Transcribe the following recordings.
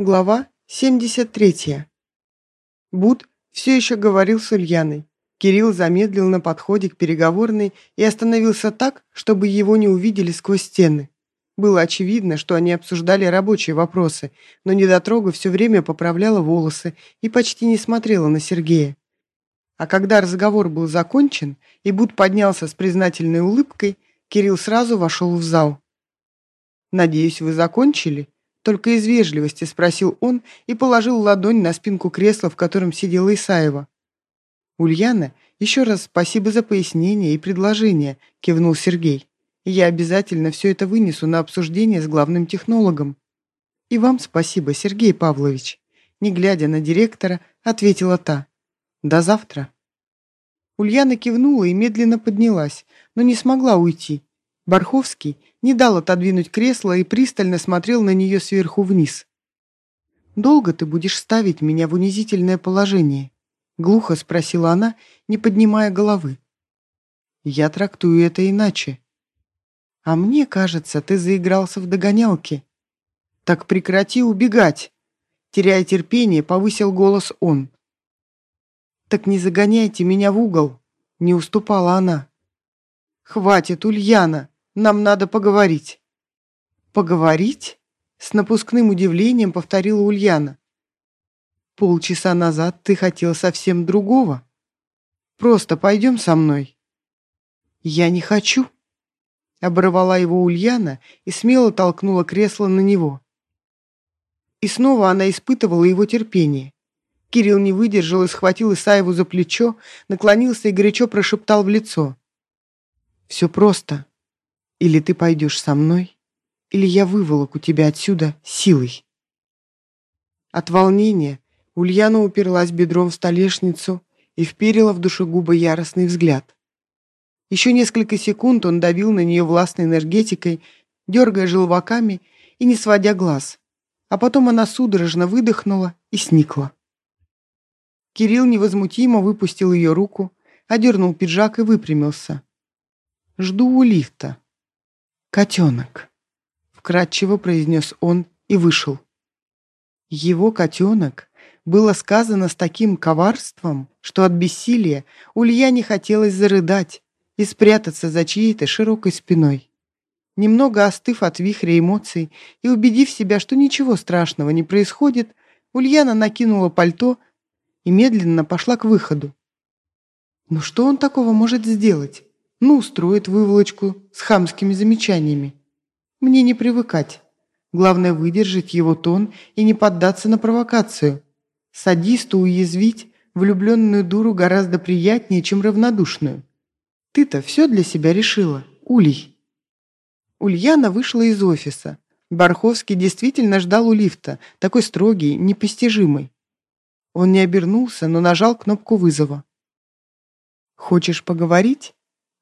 Глава 73. Буд все еще говорил с Ульяной. Кирилл замедлил на подходе к переговорной и остановился так, чтобы его не увидели сквозь стены. Было очевидно, что они обсуждали рабочие вопросы, но недотрога все время поправляла волосы и почти не смотрела на Сергея. А когда разговор был закончен, и Буд поднялся с признательной улыбкой, Кирилл сразу вошел в зал. «Надеюсь, вы закончили?» Только из вежливости спросил он и положил ладонь на спинку кресла, в котором сидела Исаева. «Ульяна, еще раз спасибо за пояснение и предложение», — кивнул Сергей. «Я обязательно все это вынесу на обсуждение с главным технологом». «И вам спасибо, Сергей Павлович», — не глядя на директора, ответила та. «До завтра». Ульяна кивнула и медленно поднялась, но не смогла уйти. Барховский не дал отодвинуть кресло и пристально смотрел на нее сверху вниз. «Долго ты будешь ставить меня в унизительное положение?» — глухо спросила она, не поднимая головы. «Я трактую это иначе. А мне кажется, ты заигрался в догонялки. Так прекрати убегать!» Теряя терпение, повысил голос он. «Так не загоняйте меня в угол!» — не уступала она. «Хватит, Ульяна!» Нам надо поговорить». «Поговорить?» — с напускным удивлением повторила Ульяна. «Полчаса назад ты хотел совсем другого. Просто пойдем со мной». «Я не хочу», — оборвала его Ульяна и смело толкнула кресло на него. И снова она испытывала его терпение. Кирилл не выдержал и схватил Исаеву за плечо, наклонился и горячо прошептал в лицо. «Все просто. Или ты пойдешь со мной, или я выволоку тебя отсюда силой. От волнения Ульяна уперлась бедром в столешницу и вперила в душегубы яростный взгляд. Еще несколько секунд он давил на нее властной энергетикой, дергая желваками и не сводя глаз, а потом она судорожно выдохнула и сникла. Кирилл невозмутимо выпустил ее руку, одернул пиджак и выпрямился. «Жду у лифта», «Котенок», — вкратчиво произнес он и вышел. Его котенок было сказано с таким коварством, что от бессилия Ульяне хотелось зарыдать и спрятаться за чьей-то широкой спиной. Немного остыв от вихря эмоций и убедив себя, что ничего страшного не происходит, Ульяна накинула пальто и медленно пошла к выходу. Ну что он такого может сделать? Ну, устроит выволочку с хамскими замечаниями. Мне не привыкать. Главное выдержать его тон и не поддаться на провокацию. Садисту уязвить влюбленную дуру гораздо приятнее, чем равнодушную. Ты-то все для себя решила, Улей. Ульяна вышла из офиса. Барховский действительно ждал у лифта, такой строгий, непостижимый. Он не обернулся, но нажал кнопку вызова. «Хочешь поговорить?»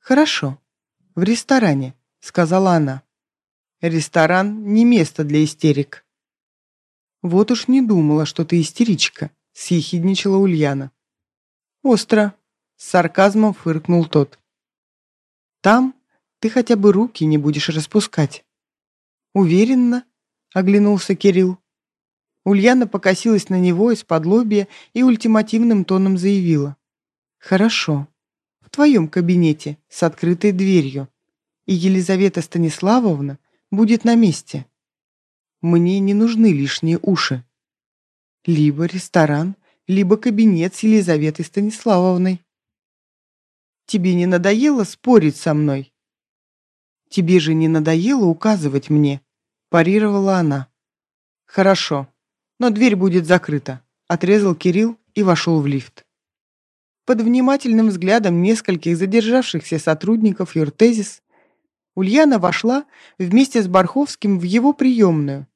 «Хорошо. В ресторане», — сказала она. «Ресторан — не место для истерик». «Вот уж не думала, что ты истеричка», — съехидничала Ульяна. «Остро», — с сарказмом фыркнул тот. «Там ты хотя бы руки не будешь распускать». «Уверенно?» — оглянулся Кирилл. Ульяна покосилась на него из-под лобья и ультимативным тоном заявила. «Хорошо в твоем кабинете с открытой дверью, и Елизавета Станиславовна будет на месте. Мне не нужны лишние уши. Либо ресторан, либо кабинет с Елизаветой Станиславовной. Тебе не надоело спорить со мной? Тебе же не надоело указывать мне, парировала она. Хорошо, но дверь будет закрыта, отрезал Кирилл и вошел в лифт. Под внимательным взглядом нескольких задержавшихся сотрудников Юртезис Ульяна вошла вместе с Барховским в его приемную.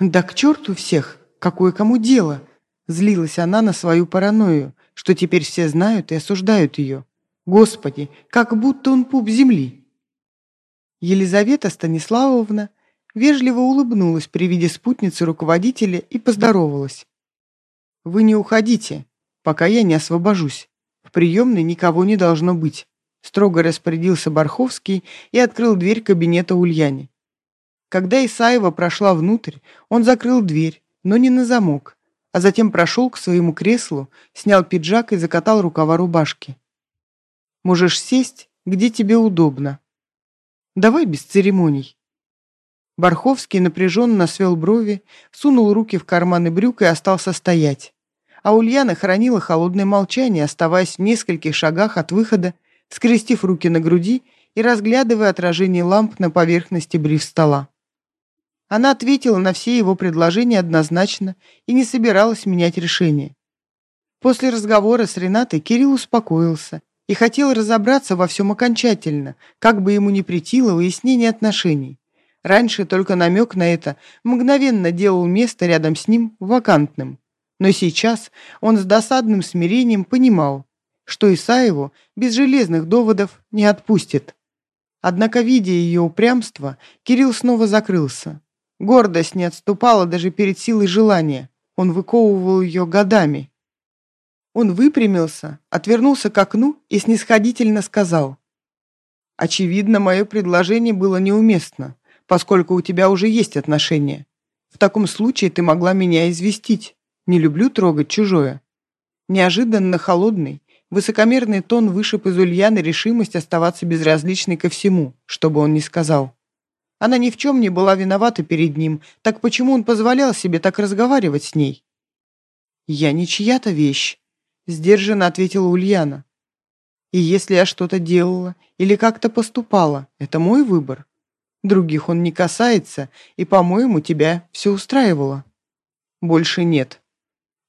«Да к черту всех! Какое кому дело!» Злилась она на свою паранойю, что теперь все знают и осуждают ее. Господи, как будто он пуп земли. Елизавета Станиславовна вежливо улыбнулась при виде спутницы руководителя и поздоровалась. «Вы не уходите пока я не освобожусь. В приемной никого не должно быть», — строго распорядился Барховский и открыл дверь кабинета Ульяне. Когда Исаева прошла внутрь, он закрыл дверь, но не на замок, а затем прошел к своему креслу, снял пиджак и закатал рукава рубашки. «Можешь сесть, где тебе удобно. Давай без церемоний». Барховский напряженно свел брови, сунул руки в карманы брюк и остался стоять. А Ульяна хранила холодное молчание, оставаясь в нескольких шагах от выхода, скрестив руки на груди и разглядывая отражение ламп на поверхности бриф стола. Она ответила на все его предложения однозначно и не собиралась менять решение. После разговора с Ренатой Кирилл успокоился и хотел разобраться во всем окончательно, как бы ему ни претило выяснение отношений. Раньше только намек на это мгновенно делал место рядом с ним вакантным. Но сейчас он с досадным смирением понимал, что Исаеву без железных доводов не отпустит. Однако, видя ее упрямство, Кирилл снова закрылся. Гордость не отступала даже перед силой желания. Он выковывал ее годами. Он выпрямился, отвернулся к окну и снисходительно сказал. «Очевидно, мое предложение было неуместно, поскольку у тебя уже есть отношения. В таком случае ты могла меня известить. Не люблю трогать чужое». Неожиданно холодный, высокомерный тон вышиб из Ульяны решимость оставаться безразличной ко всему, что бы он ни сказал. Она ни в чем не была виновата перед ним, так почему он позволял себе так разговаривать с ней? «Я не чья-то вещь», — сдержанно ответила Ульяна. «И если я что-то делала или как-то поступала, это мой выбор. Других он не касается, и, по-моему, тебя все устраивало». «Больше нет», —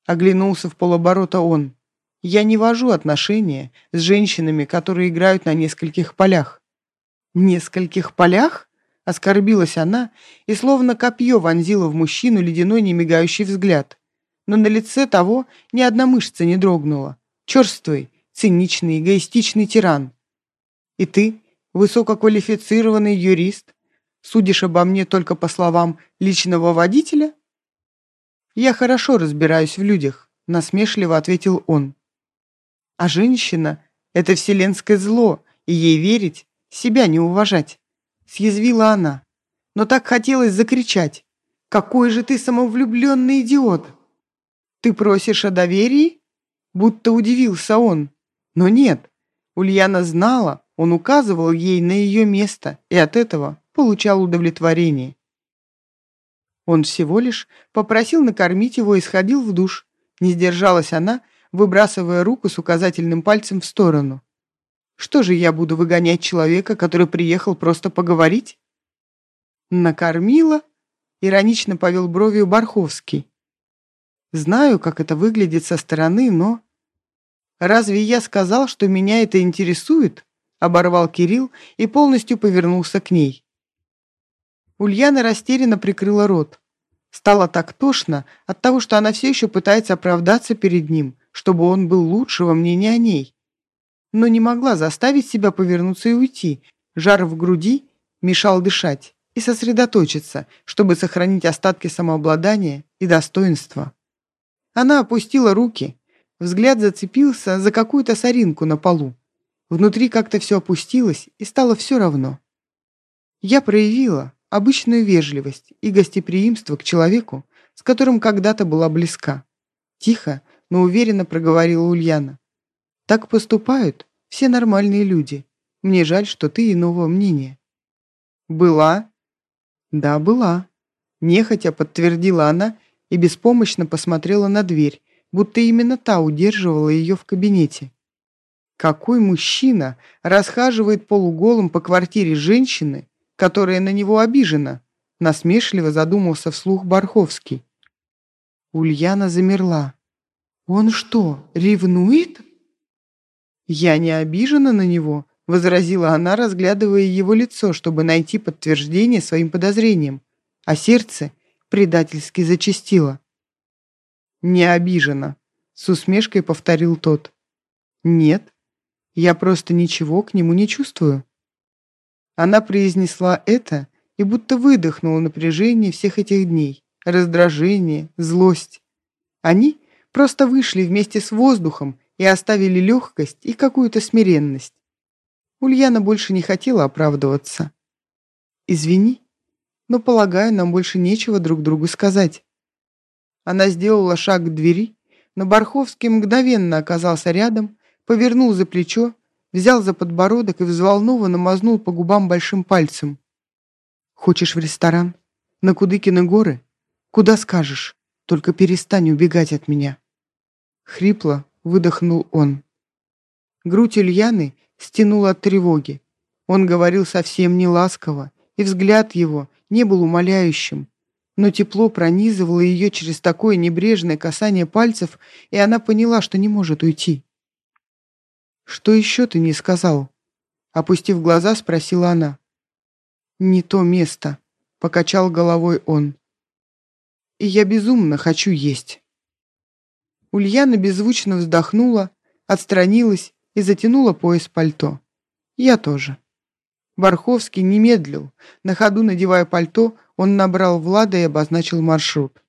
оглянулся в полоборота он. «Я не вожу отношения с женщинами, которые играют на нескольких полях». «Нескольких полях?» Оскорбилась она и словно копье вонзила в мужчину ледяной немигающий взгляд. Но на лице того ни одна мышца не дрогнула. Черствый, циничный, эгоистичный тиран. И ты, высококвалифицированный юрист, судишь обо мне только по словам личного водителя? Я хорошо разбираюсь в людях, насмешливо ответил он. А женщина — это вселенское зло, и ей верить, себя не уважать съязвила она. Но так хотелось закричать. «Какой же ты самовлюбленный идиот!» «Ты просишь о доверии?» Будто удивился он. Но нет, Ульяна знала, он указывал ей на ее место и от этого получал удовлетворение. Он всего лишь попросил накормить его и сходил в душ. Не сдержалась она, выбрасывая руку с указательным пальцем в сторону. Что же я буду выгонять человека, который приехал просто поговорить? Накормила? Иронично повел бровью Барховский. Знаю, как это выглядит со стороны, но... Разве я сказал, что меня это интересует? Оборвал Кирилл и полностью повернулся к ней. Ульяна растерянно прикрыла рот. Стало так тошно от того, что она все еще пытается оправдаться перед ним, чтобы он был лучшего мнения о ней но не могла заставить себя повернуться и уйти. Жар в груди мешал дышать и сосредоточиться, чтобы сохранить остатки самообладания и достоинства. Она опустила руки, взгляд зацепился за какую-то соринку на полу. Внутри как-то все опустилось и стало все равно. Я проявила обычную вежливость и гостеприимство к человеку, с которым когда-то была близка. Тихо, но уверенно проговорила Ульяна. Так поступают все нормальные люди. Мне жаль, что ты иного мнения». «Была?» «Да, была». Нехотя подтвердила она и беспомощно посмотрела на дверь, будто именно та удерживала ее в кабинете. Какой мужчина расхаживает полуголым по квартире женщины, которая на него обижена? Насмешливо задумался вслух Барховский. Ульяна замерла. «Он что, ревнует?» «Я не обижена на него», — возразила она, разглядывая его лицо, чтобы найти подтверждение своим подозрениям, а сердце предательски зачастило. «Не обижена», — с усмешкой повторил тот. «Нет, я просто ничего к нему не чувствую». Она произнесла это и будто выдохнула напряжение всех этих дней, раздражение, злость. Они просто вышли вместе с воздухом и оставили легкость и какую-то смиренность. Ульяна больше не хотела оправдываться. «Извини, но, полагаю, нам больше нечего друг другу сказать». Она сделала шаг к двери, но Барховский мгновенно оказался рядом, повернул за плечо, взял за подбородок и взволнованно мазнул по губам большим пальцем. «Хочешь в ресторан? На Кудыкины горы? Куда скажешь? Только перестань убегать от меня». Хрипло выдохнул он. Грудь Ульяны стянула от тревоги. Он говорил совсем не ласково, и взгляд его не был умоляющим, но тепло пронизывало ее через такое небрежное касание пальцев, и она поняла, что не может уйти. «Что еще ты не сказал?» Опустив глаза, спросила она. «Не то место», — покачал головой он. «И я безумно хочу есть». Ульяна беззвучно вздохнула, отстранилась и затянула пояс пальто. Я тоже. Барховский не медлил. На ходу, надевая пальто, он набрал Влада и обозначил маршрут.